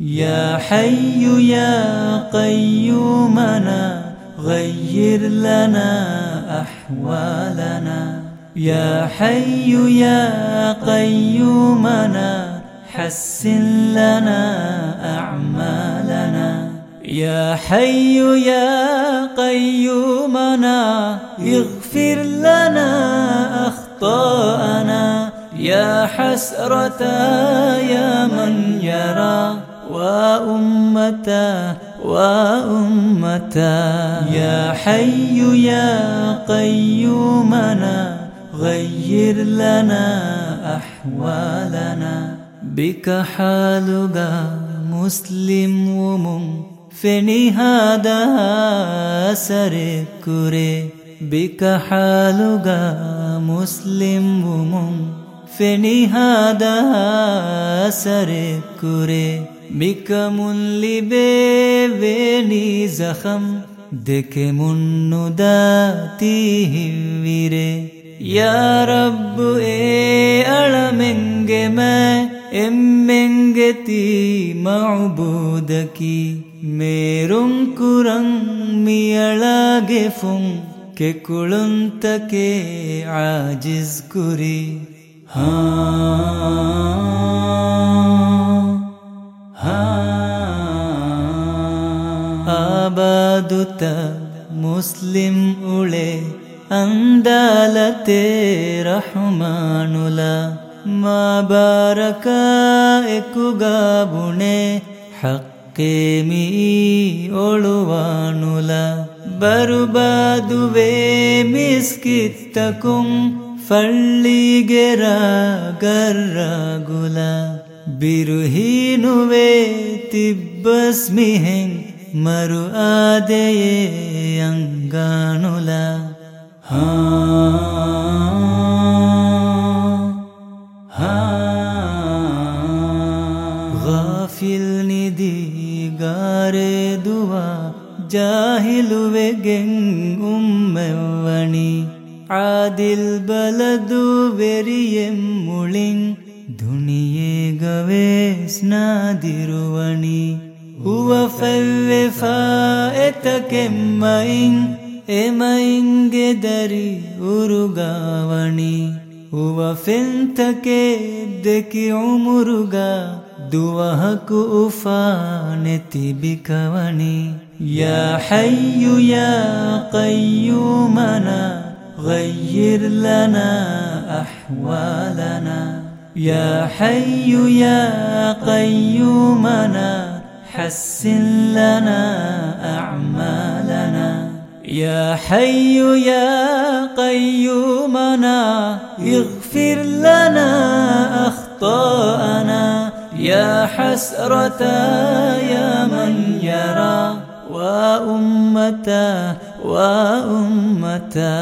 يا حي يا قيومنا غير لنا أحوالنا. يا حي يا قيومنا حسن لنا أعمالنا. يا حي يا قيومنا اغفر لنا أخطاءنا. يا حسرة يا من يرى. وأمتا وأمتا يا حي يا قيومنا غير لنا أحوالنا. بك حالك مسلم ومم فنهادا سركري بك حالك مسلم ومم فنهادا سركوري بكمون لبيبني زخم دكمون نداتيهم ويري يا رب اي ألمنج ما എമ്മെങ്കെത്തി മൗബൂദക്കി മേരും കുറം മിയളാകെ ഫും കെക്കുളും തക്കെ ആജിസ് കുരി ಆಬಾದುತ ಮುಸ್ಲಿಂ ಉಳೆ ಅಂದಾಲತೆ ರಹಮಾನುಲ ಮಾ ಬಾರಕ ಎಕುಗಾಬುಣೆ ಹಕ್ಕೆ ಮೀ ಒಳುವಾನುಲ ಬರುಬಾದುವೆ ಮಿಸ್ಕಿತ್ತಕುಂ ಫಳ್ಳಿಗೆರ ಗರ್ರ ಗುಲ ಬಿರುಹೀನುವೆ ತಿಬ್ಬಸ್ಮಿಹೆಂಗ್ ಮರು ಆದೆಯೇ ಅಂಗಾನುಲ ಹಾ ಗಾಫಿಲ್ ನಿಧಿ ಗಾರೆ ದುವಾ ಜಾಹಿಲುವೆ ಗೆಂಗ್ ಉಮ್ಮೆವಣಿ आदिल् बल दुवेरि दुणिये गवे स्नाधिरु उवायि ए मयिङ्गे दरि उरुगा वणि उवरुगा दुवह कुफाति बिकवणि यूया कयू मना غير لنا أحوالنا. يا حي يا قيومنا حسن لنا أعمالنا. يا حي يا قيومنا اغفر لنا أخطاءنا. يا حسرة يا من يرى وأمتا وأمتا